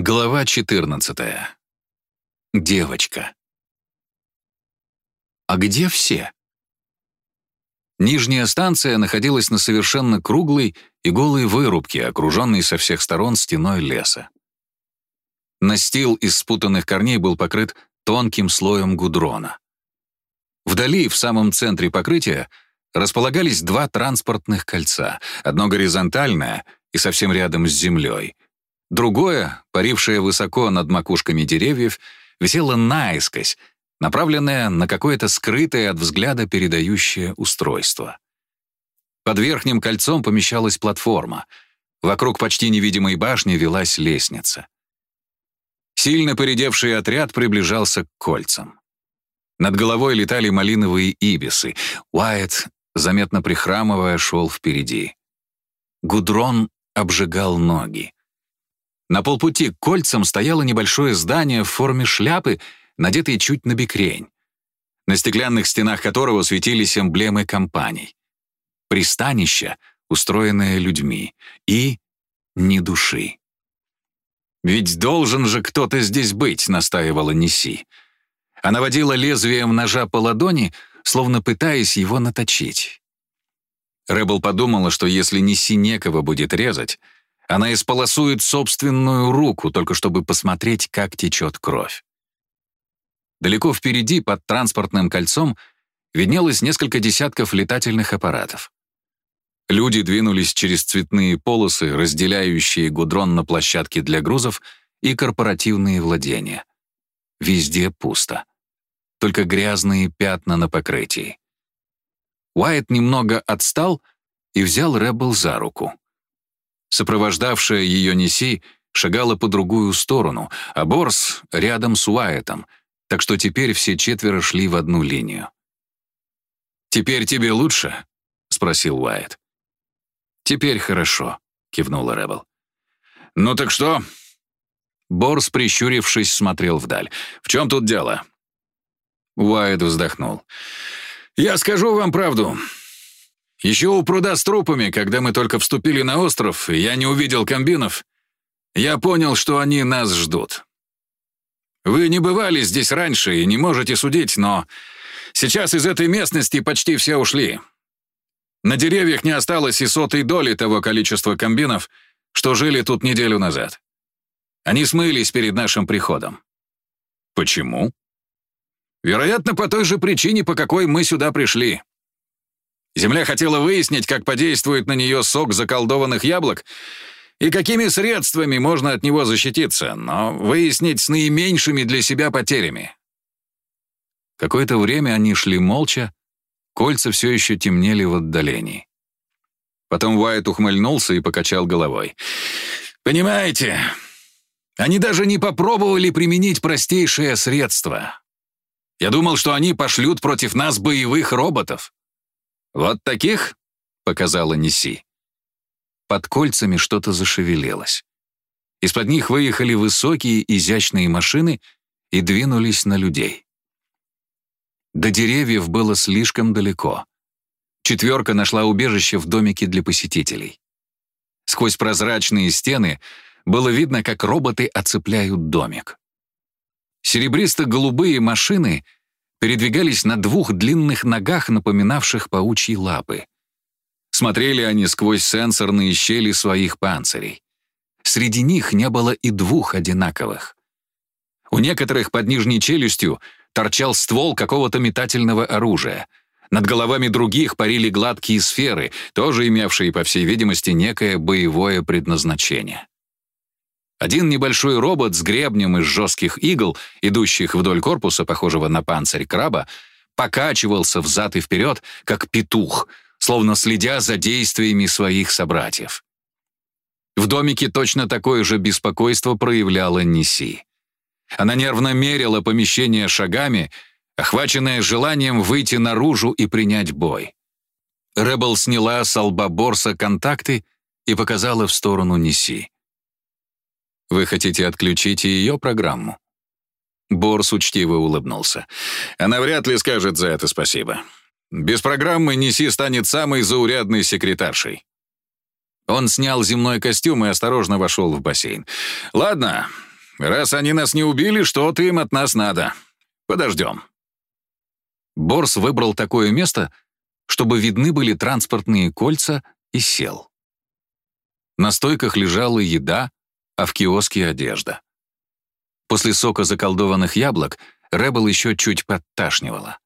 Глава 14. Девочка. А где все? Нижняя станция находилась на совершенно круглой и голой вырубке, окруженной со всех сторон стеной леса. Настил из спутанных корней был покрыт тонким слоем гудрона. Вдали, в самом центре покрытия, располагались два транспортных кольца, одно горизонтальное и совсем рядом с землей — Другое, парившее высоко над макушками деревьев, висело наискось, направленное на какое-то скрытое от взгляда передающее устройство. Под верхним кольцом помещалась платформа. Вокруг почти невидимой башни велась лестница. Сильно поредевший отряд приближался к кольцам. Над головой летали малиновые ибисы. Уайт, заметно прихрамывая, шел впереди. Гудрон обжигал ноги. На полпути к кольцам стояло небольшое здание в форме шляпы, надетое чуть на бекрень, на стеклянных стенах которого светились эмблемы компаний. Пристанище, устроенное людьми, и ни души. «Ведь должен же кто-то здесь быть», — настаивала Неси. Она водила лезвием ножа по ладони, словно пытаясь его наточить. Рэббл подумала, что если Неси некого будет резать, она исполосует собственную руку, только чтобы посмотреть, как течет кровь. Далеко впереди, под транспортным кольцом, виднелось несколько десятков летательных аппаратов. Люди двинулись через цветные полосы, разделяющие гудрон на площадке для грузов и корпоративные владения. Везде пусто. Только грязные пятна на покрытии. Уайт немного отстал и взял Рэббл за руку. Сопровождавшая ее Неси шагала по другую сторону, а Борс — рядом с Уайтом, так что теперь все четверо шли в одну линию. «Теперь тебе лучше?» — спросил Уайт. «Теперь хорошо», — кивнула Ребел. «Ну так что?» Борс, прищурившись, смотрел вдаль. «В чем тут дело?» Уайт вздохнул. «Я скажу вам правду. Еще у пруда с трупами, когда мы только вступили на остров, я не увидел комбинов, я понял, что они нас ждут. Вы не бывали здесь раньше и не можете судить, но сейчас из этой местности почти все ушли. На деревьях не осталось и сотой доли того количества комбинов, что жили тут неделю назад. Они смылись перед нашим приходом. Почему? Вероятно, по той же причине, по какой мы сюда пришли. Земля хотела выяснить, как подействует на нее сок заколдованных яблок и какими средствами можно от него защититься, но выяснить с наименьшими для себя потерями. Какое-то время они шли молча, кольца все еще темнели в отдалении. Потом Уайт ухмыльнулся и покачал головой. «Понимаете, они даже не попробовали применить простейшее средство. Я думал, что они пошлют против нас боевых роботов. «Вот таких?» — показала Неси. Под кольцами что-то зашевелилось. Из-под них выехали высокие, изящные машины и двинулись на людей. До деревьев было слишком далеко. Четверка нашла убежище в домике для посетителей. Сквозь прозрачные стены было видно, как роботы оцепляют домик. Серебристо-голубые машины — передвигались на двух длинных ногах, напоминавших паучьи лапы. Смотрели они сквозь сенсорные щели своих панцирей. Среди них не было и двух одинаковых. У некоторых под нижней челюстью торчал ствол какого-то метательного оружия. Над головами других парили гладкие сферы, тоже имевшие, по всей видимости, некое боевое предназначение. Один небольшой робот с гребнем из жестких игл, идущих вдоль корпуса, похожего на панцирь краба, покачивался взад и вперед, как петух, словно следя за действиями своих собратьев. В домике точно такое же беспокойство проявляла Неси. Она нервно мерила помещение шагами, охваченная желанием выйти наружу и принять бой. Рэббл сняла с лба Борса контакты и показала в сторону Неси. Вы хотите отключить ее программу?» Борс учтиво улыбнулся. «Она вряд ли скажет за это спасибо. Без программы Неси станет самой заурядной секретаршей». Он снял земной костюм и осторожно вошел в бассейн. «Ладно, Раз они нас не убили, что-то им от нас надо. Подождем». Борс выбрал такое место, чтобы видны были транспортные кольца, и сел. На стойках лежала еда, а в киоске одежда. После сока заколдованных яблок Рэббл еще чуть подташнивала.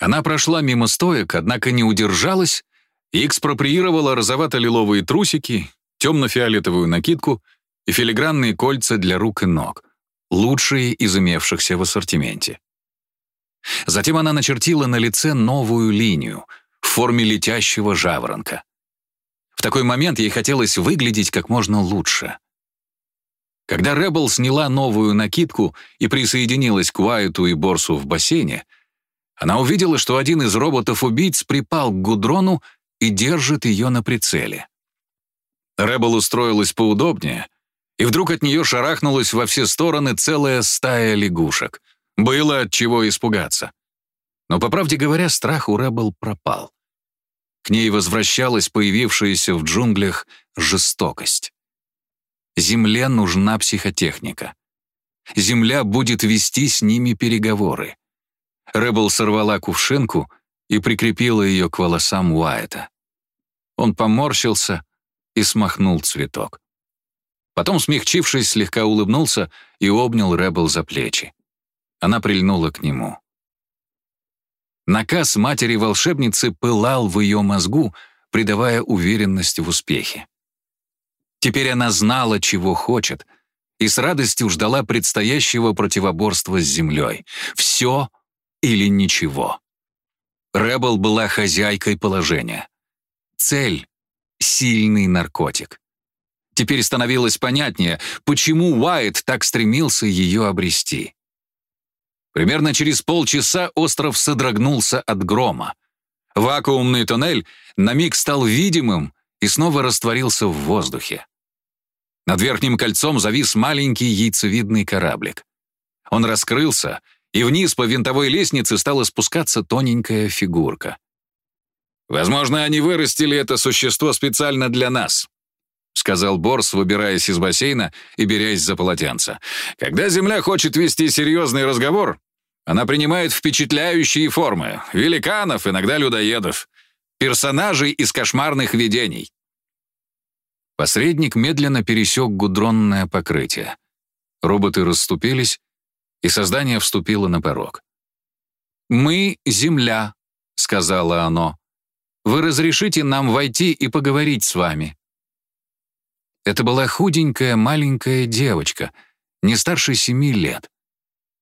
Она прошла мимо стоек, однако не удержалась и экспроприировала розовато-лиловые трусики, темно-фиолетовую накидку и филигранные кольца для рук и ног, лучшие из имевшихся в ассортименте. Затем она начертила на лице новую линию в форме летящего жаворонка. В такой момент ей хотелось выглядеть как можно лучше. Когда Рэббл сняла новую накидку и присоединилась к Уайту и Борсу в бассейне, она увидела, что один из роботов-убийц припал к Гудрону и держит ее на прицеле. Рэббл устроилась поудобнее, и вдруг от нее шарахнулась во все стороны целая стая лягушек. Было от чего испугаться. Но, по правде говоря, страх у Рэббл пропал. К ней возвращалась появившаяся в джунглях жестокость. Земле нужна психотехника. Земля будет вести с ними переговоры. Рэббл сорвала кувшинку и прикрепила ее к волосам Уайта. Он поморщился и смахнул цветок. Потом, смягчившись, слегка улыбнулся и обнял Рэббл за плечи. Она прильнула к нему. Наказ матери-волшебницы пылал в ее мозгу, придавая уверенность в успехе. Теперь она знала, чего хочет, и с радостью ждала предстоящего противоборства с землей. Все или ничего. Рэббл была хозяйкой положения. Цель — сильный наркотик. Теперь становилось понятнее, почему Уайт так стремился ее обрести. Примерно через полчаса остров содрогнулся от грома. Вакуумный туннель на миг стал видимым и снова растворился в воздухе. Над верхним кольцом завис маленький яйцевидный кораблик. Он раскрылся — и вниз по винтовой лестнице стала спускаться тоненькая фигурка. «Возможно, они вырастили это существо специально для нас», сказал Борс, выбираясь из бассейна и берясь за полотенце. «Когда Земля хочет вести серьезный разговор, она принимает впечатляющие формы — великанов, иногда людоедов, персонажей из кошмарных видений». Посредник медленно пересек гудронное покрытие. Роботы расступились, и создание вступило на порог. «Мы — земля», — сказала оно. «Вы разрешите нам войти и поговорить с вами?» Это была худенькая маленькая девочка, не старше семи лет,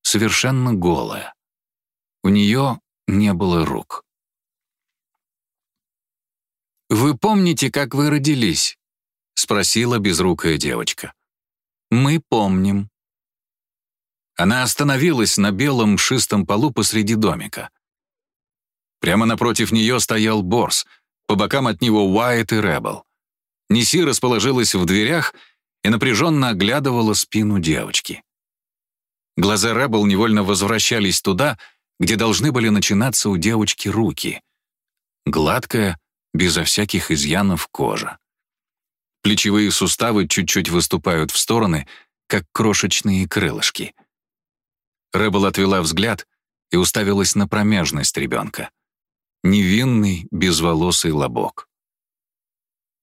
совершенно голая. У нее не было рук. «Вы помните, как вы родились?» — спросила безрукая девочка. «Мы помним», она остановилась на белом мшистом полу посреди домика. Прямо напротив нее стоял Борс, по бокам от него Уайт и Рэббл. Неси расположилась в дверях и напряженно оглядывала спину девочки. Глаза Рэббл невольно возвращались туда, где должны были начинаться у девочки руки. Гладкая, безо всяких изъянов кожа. Плечевые суставы чуть-чуть выступают в стороны, как крошечные крылышки — Рэббл отвела взгляд и уставилась на промежность ребенка. Невинный, безволосый лобок.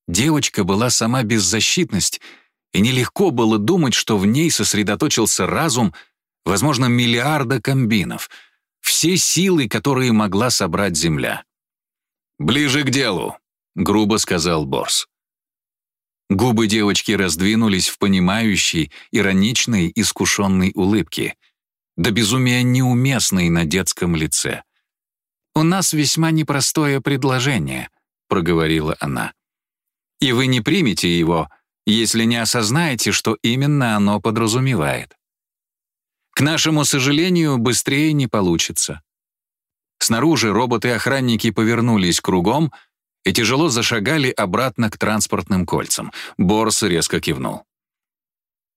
Девочка была сама беззащитность, и нелегко было думать, что в ней сосредоточился разум, возможно, миллиарда комбинов, все силы, которые могла собрать Земля. «Ближе к делу», — грубо сказал Борс. Губы девочки раздвинулись в понимающей, ироничной, искушенной улыбке — до безумия неуместной на детском лице. «У нас весьма непростое предложение», — проговорила она. «И вы не примете его, если не осознаете, что именно оно подразумевает. К нашему сожалению, быстрее не получится». Снаружи роботы-охранники повернулись кругом и тяжело зашагали обратно к транспортным кольцам. Борс резко кивнул.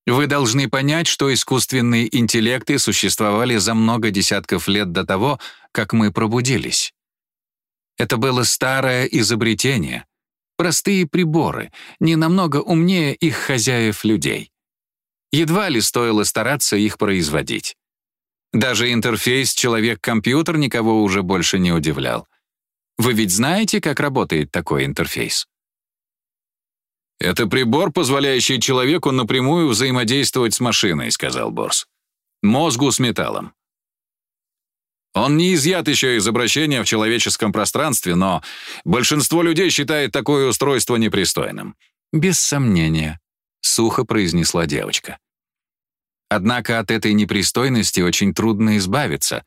Вы должны понять, что искусственные интеллекты существовали за много десятков лет до того, как мы пробудились. Это было старое изобретение, простые приборы, не намного умнее их хозяев людей. Едва ли стоило стараться их производить. Даже интерфейс «человек-компьютер» никого уже больше не удивлял. Вы ведь знаете, как работает такой интерфейс? «Это прибор, позволяющий человеку напрямую взаимодействовать с машиной», — сказал Борс. «Мозгу с металлом. Он не изъят еще из обращения в человеческом пространстве, но большинство людей считает такое устройство непристойным». «Без сомнения», — сухо произнесла девочка. Однако от этой непристойности очень трудно избавиться,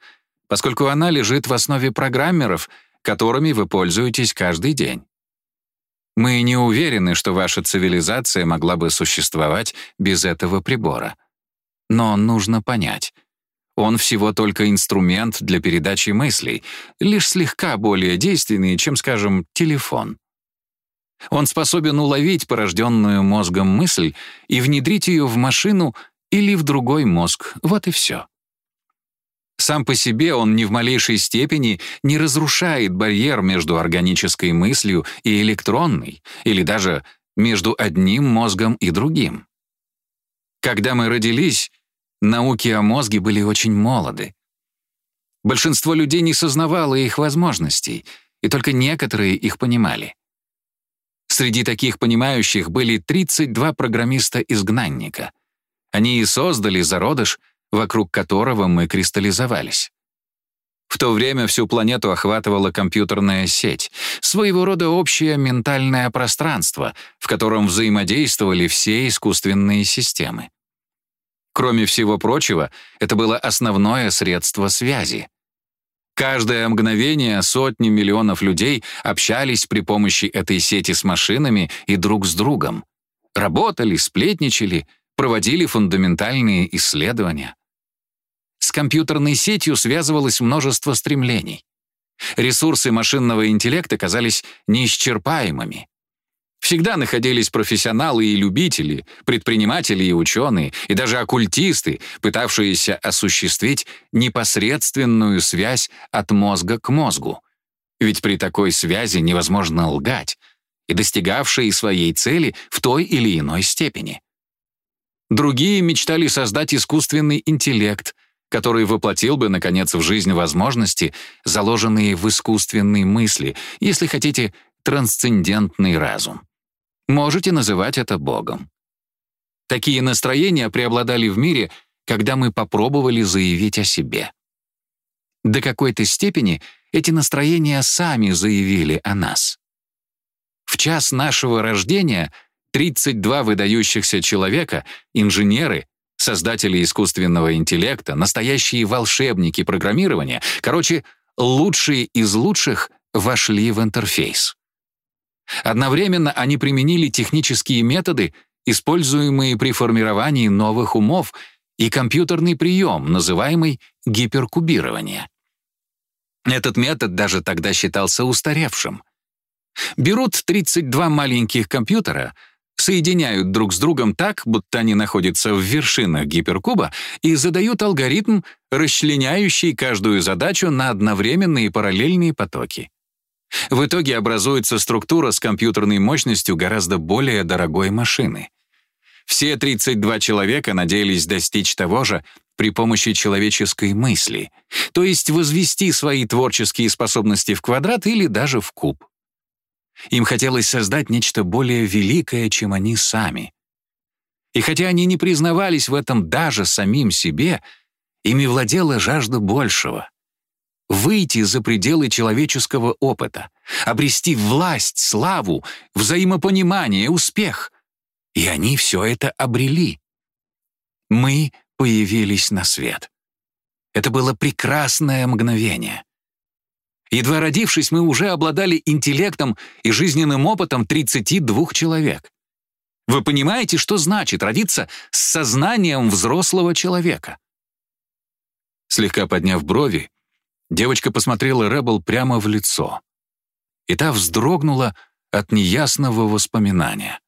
поскольку она лежит в основе программеров, которыми вы пользуетесь каждый день. Мы не уверены, что ваша цивилизация могла бы существовать без этого прибора. Но нужно понять, он всего только инструмент для передачи мыслей, лишь слегка более действенный, чем, скажем, телефон. Он способен уловить порожденную мозгом мысль и внедрить ее в машину или в другой мозг, вот и все. Сам по себе он ни в малейшей степени не разрушает барьер между органической мыслью и электронной, или даже между одним мозгом и другим. Когда мы родились, науки о мозге были очень молоды. Большинство людей не сознавало их возможностей, и только некоторые их понимали. Среди таких понимающих были 32 программиста-изгнанника. Они и создали зародыш — вокруг которого мы кристаллизовались. В то время всю планету охватывала компьютерная сеть, своего рода общее ментальное пространство, в котором взаимодействовали все искусственные системы. Кроме всего прочего, это было основное средство связи. Каждое мгновение сотни миллионов людей общались при помощи этой сети с машинами и друг с другом. Работали, сплетничали, проводили фундаментальные исследования. С компьютерной сетью связывалось множество стремлений. Ресурсы машинного интеллекта казались неисчерпаемыми. Всегда находились профессионалы и любители, предприниматели и ученые, и даже оккультисты, пытавшиеся осуществить непосредственную связь от мозга к мозгу. Ведь при такой связи невозможно лгать, и достигавшие своей цели в той или иной степени. Другие мечтали создать искусственный интеллект — который воплотил бы, наконец, в жизнь возможности, заложенные в искусственной мысли, если хотите, трансцендентный разум. Можете называть это Богом. Такие настроения преобладали в мире, когда мы попробовали заявить о себе. До какой-то степени эти настроения сами заявили о нас. В час нашего рождения 32 выдающихся человека, инженеры, создатели искусственного интеллекта, настоящие волшебники программирования, короче, лучшие из лучших вошли в интерфейс. Одновременно они применили технические методы, используемые при формировании новых умов, и компьютерный прием, называемый гиперкубирование. Этот метод даже тогда считался устаревшим. Берут 32 маленьких компьютера — соединяют друг с другом так, будто они находятся в вершинах гиперкуба, и задают алгоритм, расчленяющий каждую задачу на одновременные параллельные потоки. В итоге образуется структура с компьютерной мощностью гораздо более дорогой машины. Все 32 человека надеялись достичь того же при помощи человеческой мысли, то есть возвести свои творческие способности в квадрат или даже в куб. Им хотелось создать нечто более великое, чем они сами. И хотя они не признавались в этом даже самим себе, ими владела жажда большего. Выйти за пределы человеческого опыта, обрести власть, славу, взаимопонимание, успех. И они все это обрели. Мы появились на свет. Это было прекрасное мгновение. Едва родившись, мы уже обладали интеллектом и жизненным опытом 32 человек. Вы понимаете, что значит родиться с сознанием взрослого человека? Слегка подняв брови, девочка посмотрела Рэббл прямо в лицо. И та вздрогнула от неясного воспоминания.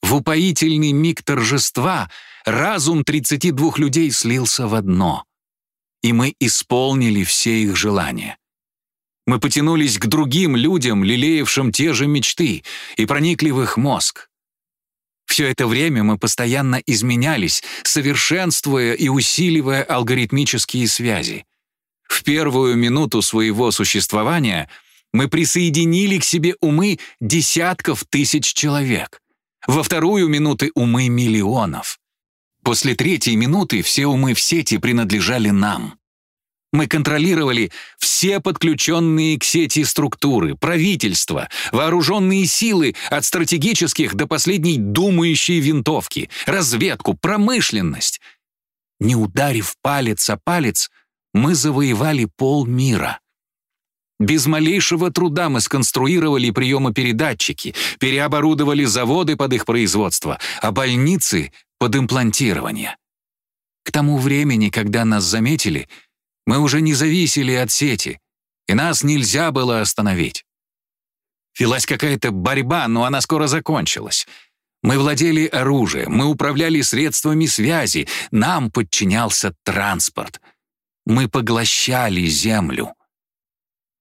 В упоительный миг торжества разум 32 людей слился в одно, и мы исполнили все их желания. Мы потянулись к другим людям, лелеявшим те же мечты, и проникли в их мозг. Все это время мы постоянно изменялись, совершенствуя и усиливая алгоритмические связи. В первую минуту своего существования мы присоединили к себе умы десятков тысяч человек. Во вторую минуты умы миллионов. После третьей минуты все умы в сети принадлежали нам. Мы контролировали все подключенные к сети структуры, правительства, вооруженные силы от стратегических до последней думающей винтовки, разведку, промышленность. Не ударив палец о палец, мы завоевали полмира. Без малейшего труда мы сконструировали приемопередатчики, переоборудовали заводы под их производство, а больницы — под имплантирование. К тому времени, когда нас заметили — мы уже не зависели от сети, и нас нельзя было остановить. Велась какая-то борьба, но она скоро закончилась. Мы владели оружием, мы управляли средствами связи, нам подчинялся транспорт. Мы поглощали землю.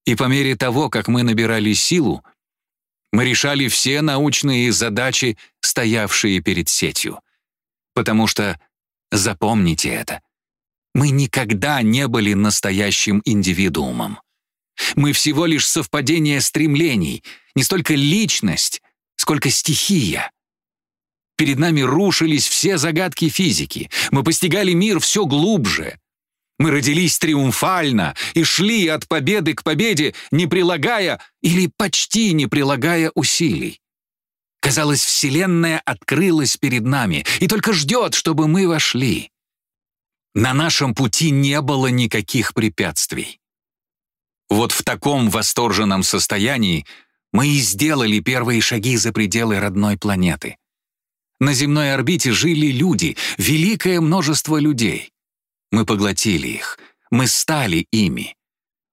И по мере того, как мы набирали силу, мы решали все научные задачи, стоявшие перед сетью. Потому что, запомните это, мы никогда не были настоящим индивидуумом. Мы всего лишь совпадение стремлений, не столько личность, сколько стихия. Перед нами рушились все загадки физики. Мы постигали мир все глубже. Мы родились триумфально и шли от победы к победе, не прилагая или почти не прилагая усилий. Казалось, Вселенная открылась перед нами и только ждет, чтобы мы вошли. На нашем пути не было никаких препятствий. Вот в таком восторженном состоянии мы и сделали первые шаги за пределы родной планеты. На земной орбите жили люди, великое множество людей. Мы поглотили их, мы стали ими.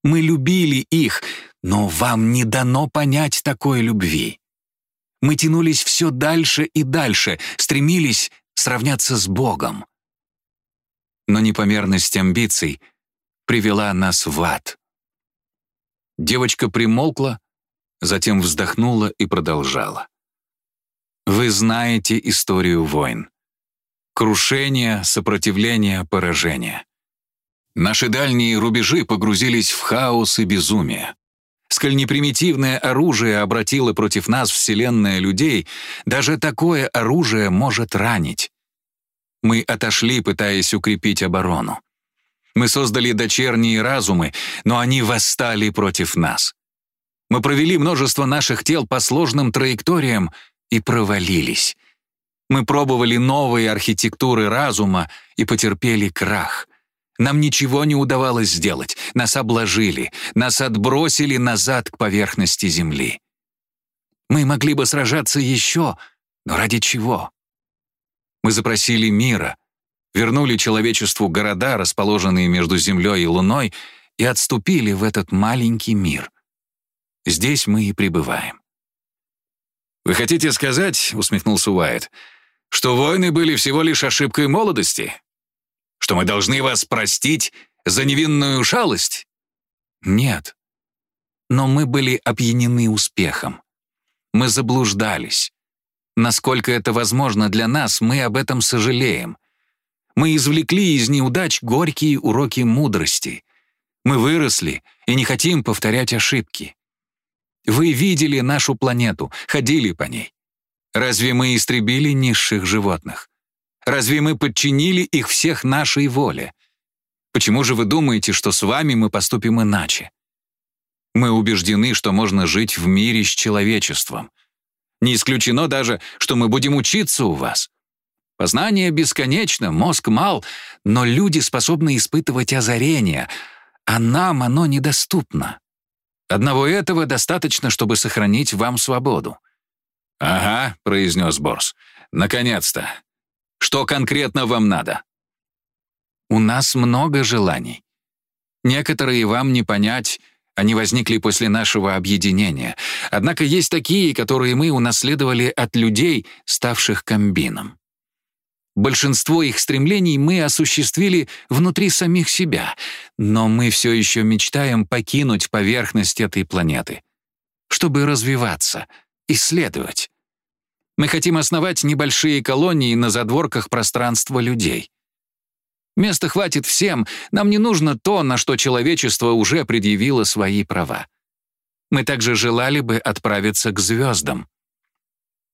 Мы любили их, но вам не дано понять такой любви. Мы тянулись все дальше и дальше, стремились сравняться с Богом но непомерность амбиций привела нас в ад. Девочка примолкла, затем вздохнула и продолжала. Вы знаете историю войн. Крушение, сопротивление, поражение. Наши дальние рубежи погрузились в хаос и безумие. Сколь непримитивное оружие обратило против нас вселенная людей, даже такое оружие может ранить. Мы отошли, пытаясь укрепить оборону. Мы создали дочерние разумы, но они восстали против нас. Мы провели множество наших тел по сложным траекториям и провалились. Мы пробовали новые архитектуры разума и потерпели крах. Нам ничего не удавалось сделать, нас обложили, нас отбросили назад к поверхности Земли. Мы могли бы сражаться еще, но ради чего? Мы запросили мира, вернули человечеству города, расположенные между Землей и Луной, и отступили в этот маленький мир. Здесь мы и пребываем. «Вы хотите сказать, — усмехнулся Уайт, — что войны были всего лишь ошибкой молодости? Что мы должны вас простить за невинную шалость?» «Нет. Но мы были опьянены успехом. Мы заблуждались. Насколько это возможно для нас, мы об этом сожалеем. Мы извлекли из неудач горькие уроки мудрости. Мы выросли и не хотим повторять ошибки. Вы видели нашу планету, ходили по ней. Разве мы истребили низших животных? Разве мы подчинили их всех нашей воле? Почему же вы думаете, что с вами мы поступим иначе? Мы убеждены, что можно жить в мире с человечеством — не исключено даже, что мы будем учиться у вас. Познание бесконечно, мозг мал, но люди способны испытывать озарение, а нам оно недоступно. Одного этого достаточно, чтобы сохранить вам свободу». «Ага», — произнес Борс, — «наконец-то. Что конкретно вам надо?» «У нас много желаний. Некоторые вам не понять, они возникли после нашего объединения. Однако есть такие, которые мы унаследовали от людей, ставших комбином. Большинство их стремлений мы осуществили внутри самих себя, но мы все еще мечтаем покинуть поверхность этой планеты, чтобы развиваться, исследовать. Мы хотим основать небольшие колонии на задворках пространства людей. Места хватит всем, нам не нужно то, на что человечество уже предъявило свои права. Мы также желали бы отправиться к звездам».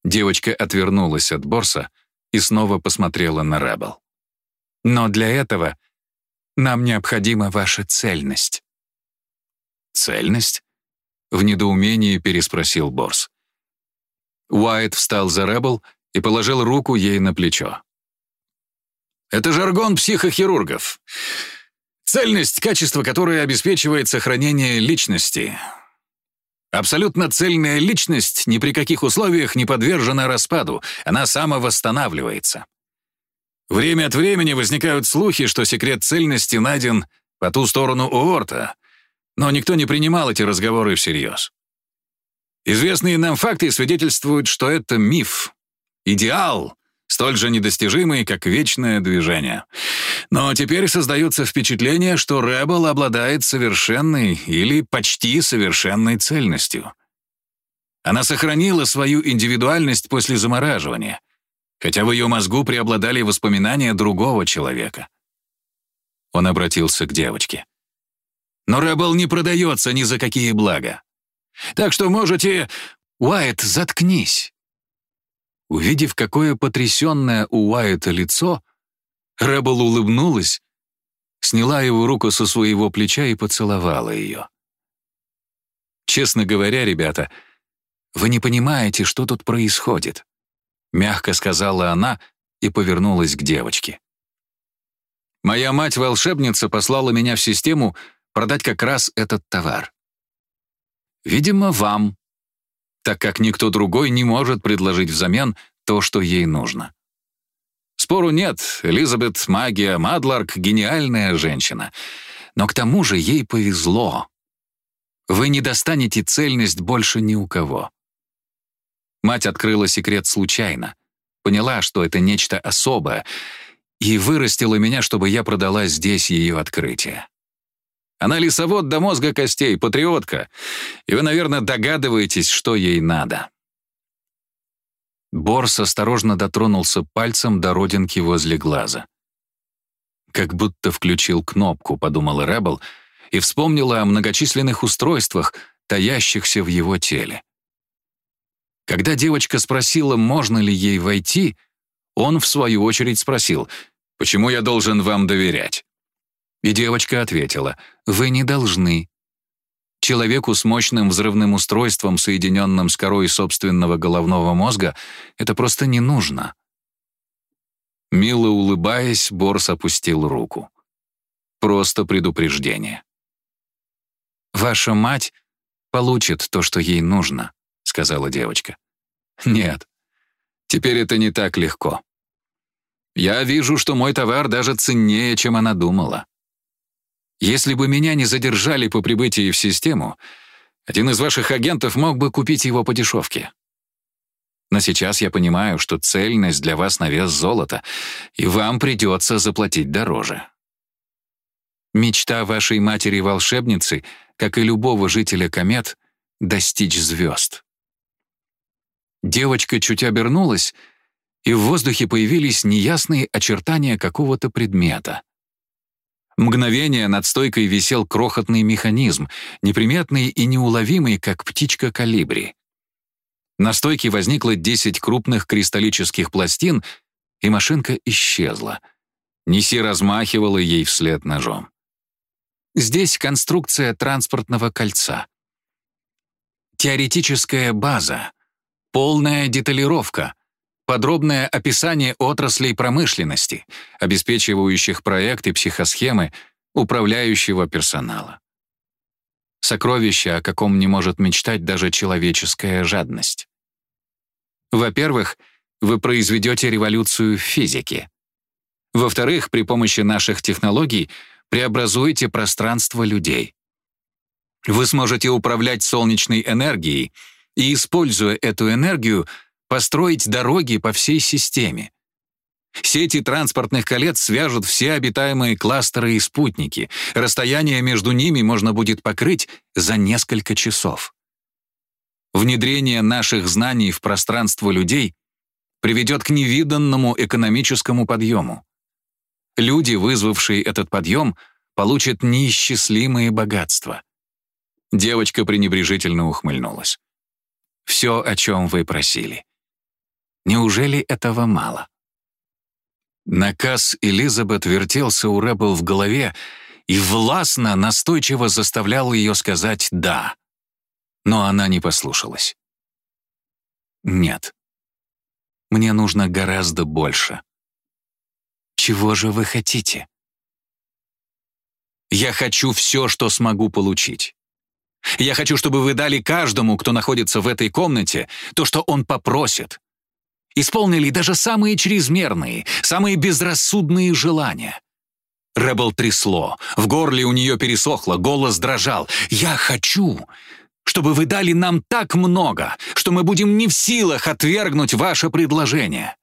Девочка отвернулась от Борса и снова посмотрела на Ребел. «Но для этого нам необходима ваша цельность». «Цельность?» — в недоумении переспросил Борс. Уайт встал за Ребел и положил руку ей на плечо. Это жаргон психохирургов. Цельность — качество, которое обеспечивает сохранение личности. Абсолютно цельная личность ни при каких условиях не подвержена распаду, она самовосстанавливается. Время от времени возникают слухи, что секрет цельности найден по ту сторону Уорта, но никто не принимал эти разговоры всерьез. Известные нам факты свидетельствуют, что это миф, идеал, столь же недостижимый, как вечное движение. Но теперь создается впечатление, что Рэббл обладает совершенной или почти совершенной цельностью. Она сохранила свою индивидуальность после замораживания, хотя в ее мозгу преобладали воспоминания другого человека. Он обратился к девочке. «Но Рэббл не продается ни за какие блага. Так что можете... Уайт, заткнись!» Увидев, какое потрясенное у Уайта лицо, Рэббл улыбнулась, сняла его руку со своего плеча и поцеловала ее. «Честно говоря, ребята, вы не понимаете, что тут происходит», мягко сказала она и повернулась к девочке. «Моя мать-волшебница послала меня в систему продать как раз этот товар. Видимо, вам, так как никто другой не может предложить взамен то, что ей нужно. Спору нет, Элизабет Магия Мадларк — гениальная женщина. Но к тому же ей повезло. Вы не достанете цельность больше ни у кого. Мать открыла секрет случайно, поняла, что это нечто особое, и вырастила меня, чтобы я продала здесь ее открытие. Она лесовод до мозга костей, патриотка. И вы, наверное, догадываетесь, что ей надо». Борс осторожно дотронулся пальцем до родинки возле глаза. «Как будто включил кнопку», — подумала Рэббл, и вспомнила о многочисленных устройствах, таящихся в его теле. Когда девочка спросила, можно ли ей войти, он, в свою очередь, спросил, «Почему я должен вам доверять?» И девочка ответила, «Вы не должны». Человеку с мощным взрывным устройством, соединенным с корой собственного головного мозга, это просто не нужно. Мило улыбаясь, Борс опустил руку. Просто предупреждение. «Ваша мать получит то, что ей нужно», — сказала девочка. «Нет, теперь это не так легко. Я вижу, что мой товар даже ценнее, чем она думала. Если бы меня не задержали по прибытии в систему, один из ваших агентов мог бы купить его по дешевке. Но сейчас я понимаю, что цельность для вас на вес золота, и вам придется заплатить дороже. Мечта вашей матери-волшебницы, как и любого жителя комет, достичь звезд. Девочка чуть обернулась, и в воздухе появились неясные очертания какого-то предмета — Мгновение над стойкой висел крохотный механизм, неприметный и неуловимый, как птичка калибри. На стойке возникло 10 крупных кристаллических пластин, и машинка исчезла. Неси размахивала ей вслед ножом. Здесь конструкция транспортного кольца. Теоретическая база, полная деталировка — подробное описание отраслей промышленности, обеспечивающих проекты психосхемы управляющего персонала. Сокровище, о каком не может мечтать даже человеческая жадность. Во-первых, вы произведете революцию в физике. Во-вторых, при помощи наших технологий преобразуете пространство людей. Вы сможете управлять солнечной энергией и, используя эту энергию, построить дороги по всей системе. Сети транспортных колец свяжут все обитаемые кластеры и спутники. Расстояние между ними можно будет покрыть за несколько часов. Внедрение наших знаний в пространство людей приведет к невиданному экономическому подъему. Люди, вызвавшие этот подъем, получат неисчислимые богатства. Девочка пренебрежительно ухмыльнулась. «Все, о чем вы просили. Неужели этого мало?» Наказ Элизабет вертелся у Рэббл в голове и властно, настойчиво заставлял ее сказать «да». Но она не послушалась. «Нет. Мне нужно гораздо больше». «Чего же вы хотите?» «Я хочу все, что смогу получить. Я хочу, чтобы вы дали каждому, кто находится в этой комнате, то, что он попросит. Исполнили даже самые чрезмерные, самые безрассудные желания. Рэббл трясло, в горле у нее пересохло, голос дрожал. «Я хочу, чтобы вы дали нам так много, что мы будем не в силах отвергнуть ваше предложение».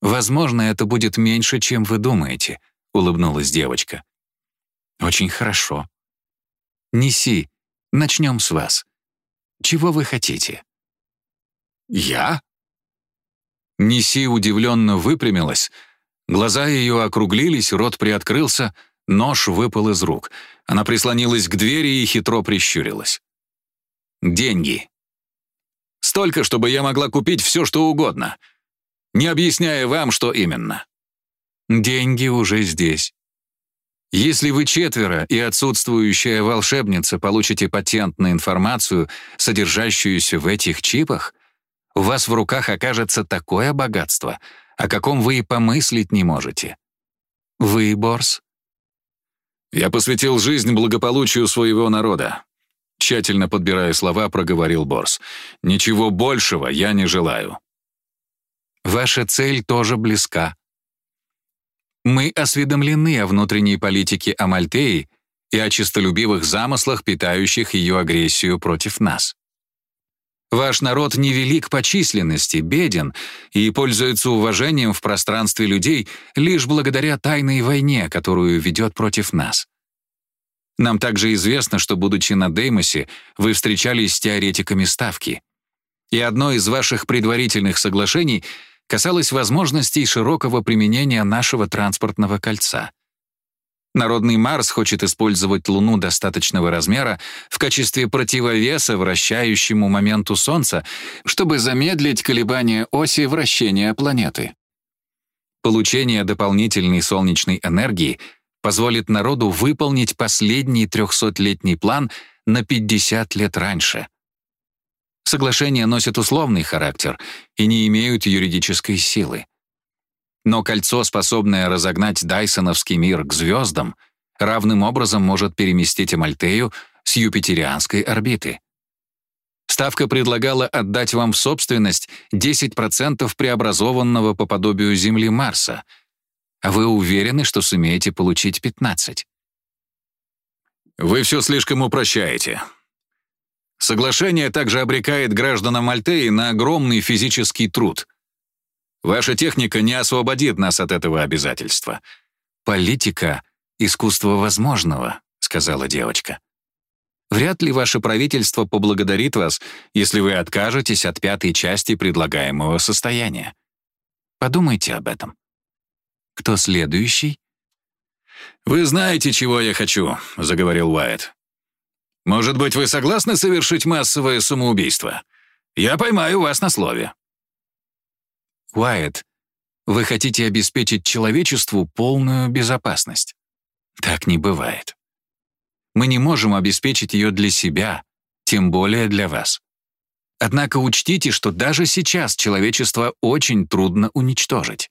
«Возможно, это будет меньше, чем вы думаете», — улыбнулась девочка. «Очень хорошо. Неси, начнем с вас. Чего вы хотите?» «Я?» Неси удивленно выпрямилась, глаза ее округлились, рот приоткрылся, нож выпал из рук. Она прислонилась к двери и хитро прищурилась. «Деньги. Столько, чтобы я могла купить все, что угодно, не объясняя вам, что именно. Деньги уже здесь. Если вы четверо и отсутствующая волшебница получите патент на информацию, содержащуюся в этих чипах, у вас в руках окажется такое богатство, о каком вы и помыслить не можете. Вы, Борс? Я посвятил жизнь благополучию своего народа. Тщательно подбирая слова, проговорил Борс. Ничего большего я не желаю. Ваша цель тоже близка. Мы осведомлены о внутренней политике Амальтеи и о честолюбивых замыслах, питающих ее агрессию против нас. Ваш народ невелик по численности, беден и пользуется уважением в пространстве людей лишь благодаря тайной войне, которую ведет против нас. Нам также известно, что, будучи на Деймосе, вы встречались с теоретиками Ставки. И одно из ваших предварительных соглашений касалось возможностей широкого применения нашего транспортного кольца. Народный Марс хочет использовать Луну достаточного размера в качестве противовеса вращающему моменту Солнца, чтобы замедлить колебания оси вращения планеты. Получение дополнительной солнечной энергии позволит народу выполнить последний 300-летний план на 50 лет раньше. Соглашения носят условный характер и не имеют юридической силы. Но кольцо, способное разогнать Дайсоновский мир к звездам, равным образом может переместить Амальтею с юпитерианской орбиты. Ставка предлагала отдать вам в собственность 10% преобразованного по подобию Земли Марса, а вы уверены, что сумеете получить 15%. Вы все слишком упрощаете. Соглашение также обрекает гражданам Мальтеи на огромный физический труд — Ваша техника не освободит нас от этого обязательства. Политика — искусство возможного, сказала девочка. Вряд ли ваше правительство поблагодарит вас, если вы откажетесь от пятой части предлагаемого состояния. Подумайте об этом. Кто следующий? «Вы знаете, чего я хочу», — заговорил Уайт. «Может быть, вы согласны совершить массовое самоубийство? Я поймаю вас на слове». Уайт, вы хотите обеспечить человечеству полную безопасность. Так не бывает. Мы не можем обеспечить ее для себя, тем более для вас. Однако учтите, что даже сейчас человечество очень трудно уничтожить.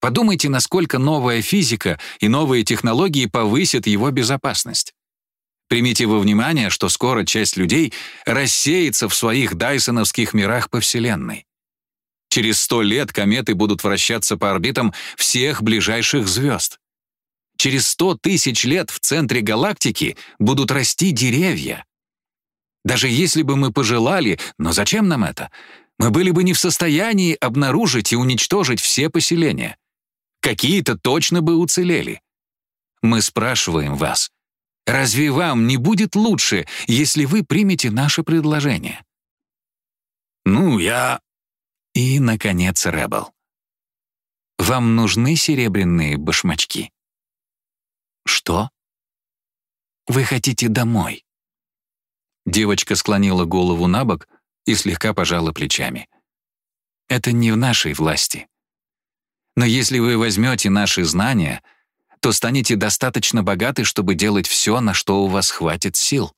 Подумайте, насколько новая физика и новые технологии повысят его безопасность. Примите во внимание, что скоро часть людей рассеется в своих дайсоновских мирах по Вселенной. Через сто лет кометы будут вращаться по орбитам всех ближайших звезд. Через сто тысяч лет в центре галактики будут расти деревья. Даже если бы мы пожелали, но зачем нам это? Мы были бы не в состоянии обнаружить и уничтожить все поселения. Какие-то точно бы уцелели. Мы спрашиваем вас, разве вам не будет лучше, если вы примете наше предложение? «Ну, я И, наконец, Рэббл. «Вам нужны серебряные башмачки?» «Что?» «Вы хотите домой?» Девочка склонила голову на бок и слегка пожала плечами. «Это не в нашей власти. Но если вы возьмете наши знания, то станете достаточно богаты, чтобы делать все, на что у вас хватит сил.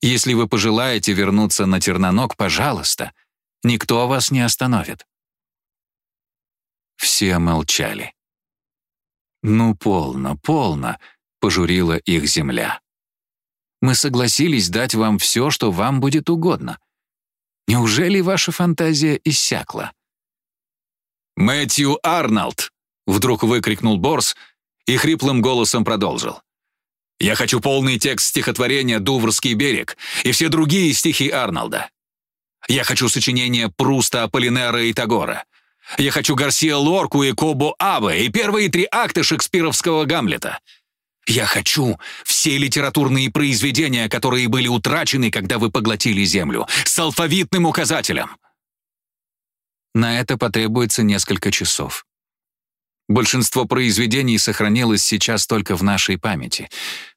Если вы пожелаете вернуться на Терноног, пожалуйста, никто вас не остановит». Все молчали. «Ну, полно, полно», — пожурила их земля. «Мы согласились дать вам все, что вам будет угодно. Неужели ваша фантазия иссякла?» «Мэтью Арнольд!» — вдруг выкрикнул Борс и хриплым голосом продолжил. «Я хочу полный текст стихотворения «Дуврский берег» и все другие стихи Арнольда. Я хочу сочинения Пруста, Аполлинера и Тагора. Я хочу Гарсия Лорку и Кобо Абе и первые три акта шекспировского Гамлета. Я хочу все литературные произведения, которые были утрачены, когда вы поглотили Землю, с алфавитным указателем. На это потребуется несколько часов. Большинство произведений сохранилось сейчас только в нашей памяти,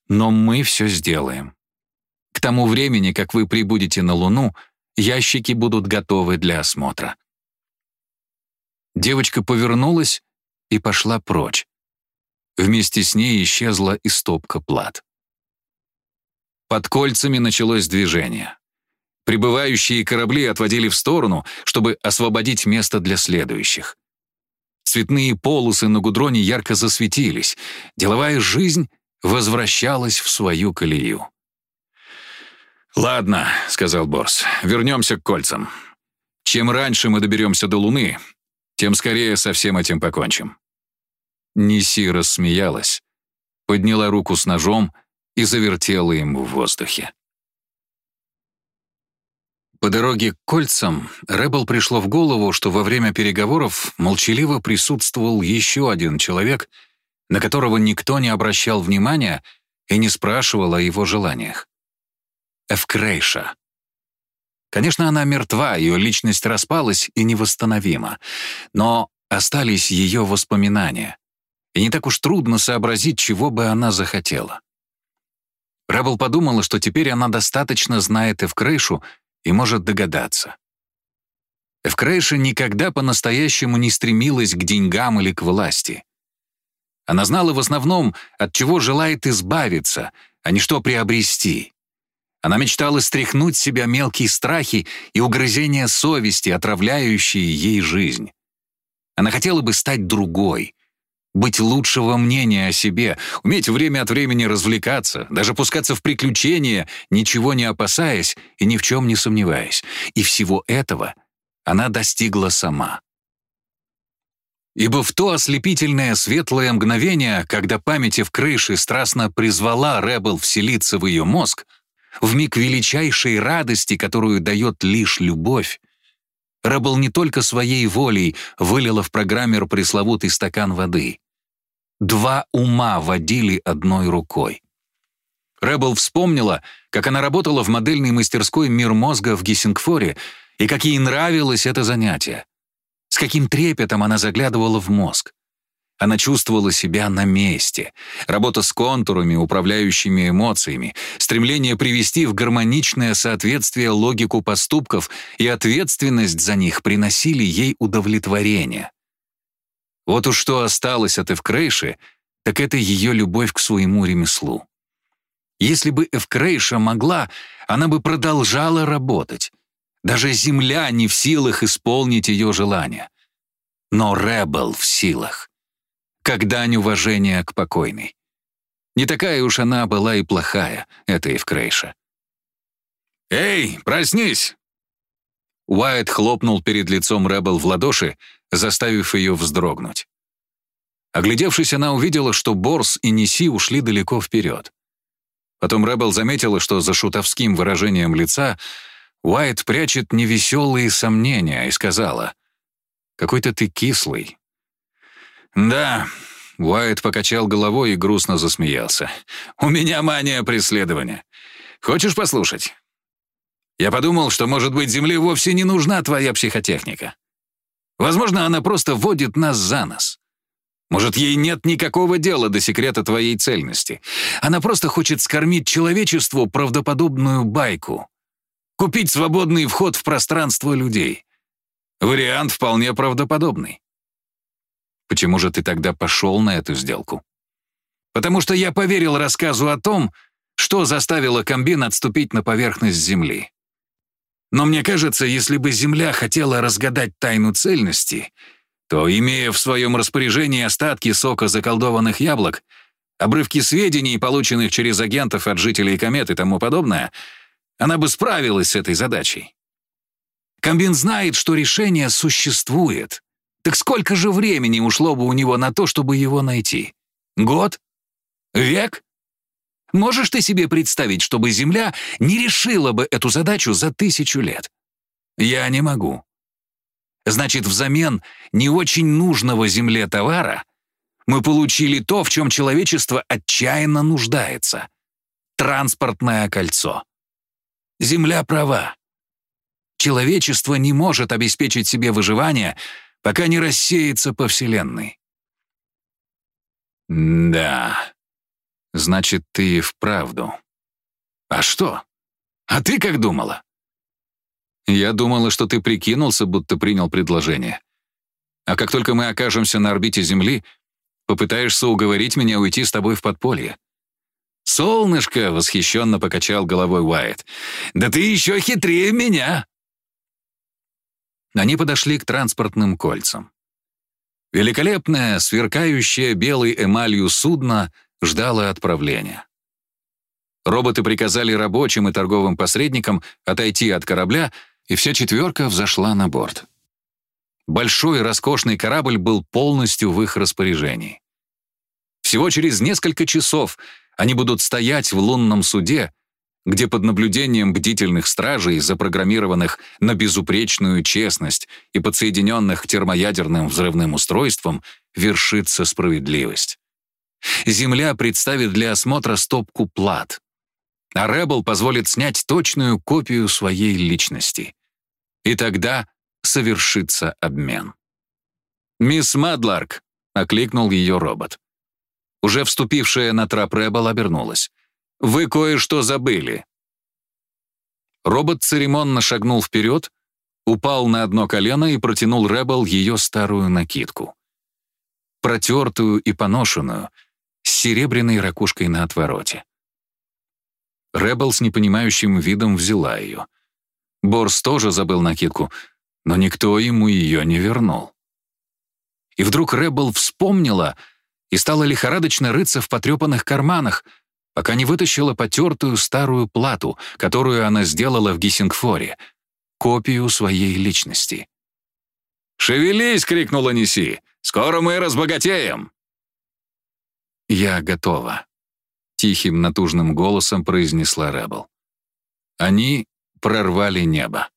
но мы все сделаем. К тому времени, как вы прибудете на Луну, ящики будут готовы для осмотра. Девочка повернулась и пошла прочь. Вместе с ней исчезла и стопка плат. Под кольцами началось движение. Прибывающие корабли отводили в сторону, чтобы освободить место для следующих. Цветные полосы на гудроне ярко засветились. Деловая жизнь возвращалась в свою колею. «Ладно», — сказал Борс, — «вернемся к кольцам. Чем раньше мы доберемся до Луны, тем скорее со всем этим покончим». Неси рассмеялась, подняла руку с ножом и завертела им в воздухе. По дороге к кольцам Рэббл пришло в голову, что во время переговоров молчаливо присутствовал еще один человек, на которого никто не обращал внимания и не спрашивал о его желаниях. Эвкрейша. Конечно, она мертва, ее личность распалась и невосстановима, но остались ее воспоминания, и не так уж трудно сообразить, чего бы она захотела. Рэббл подумала, что теперь она достаточно знает Эвкрейшу, и может догадаться. Эвкрейша никогда по-настоящему не стремилась к деньгам или к власти. Она знала в основном, от чего желает избавиться, а не что приобрести. Она мечтала стряхнуть с себя мелкие страхи и угрызения совести, отравляющие ей жизнь. Она хотела бы стать другой, быть лучшего мнения о себе, уметь время от времени развлекаться, даже пускаться в приключения, ничего не опасаясь и ни в чем не сомневаясь. И всего этого она достигла сама. Ибо в то ослепительное светлое мгновение, когда память в крыше страстно призвала Рэббл вселиться в ее мозг, в миг величайшей радости, которую дает лишь любовь, Рэббл не только своей волей вылила в программер пресловутый стакан воды. Два ума водили одной рукой. Рэббл вспомнила, как она работала в модельной мастерской «Мир мозга» в Гессингфоре и как ей нравилось это занятие. С каким трепетом она заглядывала в мозг. Она чувствовала себя на месте. Работа с контурами, управляющими эмоциями, стремление привести в гармоничное соответствие логику поступков и ответственность за них приносили ей удовлетворение. Вот уж что осталось от Эвкрейши, так это ее любовь к своему ремеслу. Если бы Эвкрейша могла, она бы продолжала работать. Даже земля не в силах исполнить ее желания. Но Рэббл в силах как дань уважения к покойной. Не такая уж она была и плохая, эта Евкрейша. «Эй, проснись!» Уайт хлопнул перед лицом Рэббл в ладоши, заставив ее вздрогнуть. Оглядевшись, она увидела, что Борс и Неси ушли далеко вперед. Потом Рэббл заметила, что за шутовским выражением лица Уайт прячет невеселые сомнения и сказала, «Какой-то ты кислый, «Да», — Уайт покачал головой и грустно засмеялся. «У меня мания преследования. Хочешь послушать?» Я подумал, что, может быть, Земле вовсе не нужна твоя психотехника. Возможно, она просто вводит нас за нос. Может, ей нет никакого дела до секрета твоей цельности. Она просто хочет скормить человечеству правдоподобную байку. Купить свободный вход в пространство людей. Вариант вполне правдоподобный. Почему же ты тогда пошел на эту сделку? Потому что я поверил рассказу о том, что заставило комбин отступить на поверхность Земли. Но мне кажется, если бы Земля хотела разгадать тайну цельности, то, имея в своем распоряжении остатки сока заколдованных яблок, обрывки сведений, полученных через агентов от жителей комет и тому подобное, она бы справилась с этой задачей. Комбин знает, что решение существует. Так сколько же времени ушло бы у него на то, чтобы его найти? Год? Век? Можешь ты себе представить, чтобы Земля не решила бы эту задачу за тысячу лет? Я не могу. Значит, взамен не очень нужного Земле товара мы получили то, в чем человечество отчаянно нуждается. Транспортное кольцо. Земля права. Человечество не может обеспечить себе выживание, пока не рассеется по Вселенной. Да, значит, ты и вправду. А что? А ты как думала? Я думала, что ты прикинулся, будто принял предложение. А как только мы окажемся на орбите Земли, попытаешься уговорить меня уйти с тобой в подполье. «Солнышко!» — восхищенно покачал головой Уайт. «Да ты еще хитрее меня!» Они подошли к транспортным кольцам. Великолепное, сверкающее белой эмалью судно ждало отправления. Роботы приказали рабочим и торговым посредникам отойти от корабля и вся четверка взошла на борт. Большой роскошный корабль был полностью в их распоряжении. Всего через несколько часов они будут стоять в лунном суде, где под наблюдением бдительных стражей, запрограммированных на безупречную честность и подсоединенных к термоядерным взрывным устройствам, вершится справедливость. Земля представит для осмотра стопку плат, а Ребел позволит снять точную копию своей личности. И тогда совершится обмен. «Мисс Мадларк!» — окликнул ее робот. Уже вступившая на трап Рэббл обернулась. «Вы кое-что забыли». Робот церемонно шагнул вперед, упал на одно колено и протянул Рэббл ее старую накидку. Протертую и поношенную, с серебряной ракушкой на отвороте. Рэббл с непонимающим видом взяла ее — Борс тоже забыл накидку, но никто ему ее не вернул. И вдруг Рэббл вспомнила и стала лихорадочно рыться в потрепанных карманах, пока не вытащила потертую старую плату, которую она сделала в Гессингфоре, копию своей личности. «Шевелись!» — крикнула Неси. «Скоро мы разбогатеем!» «Я готова», — тихим натужным голосом произнесла Рэббл. Они прорвали небо.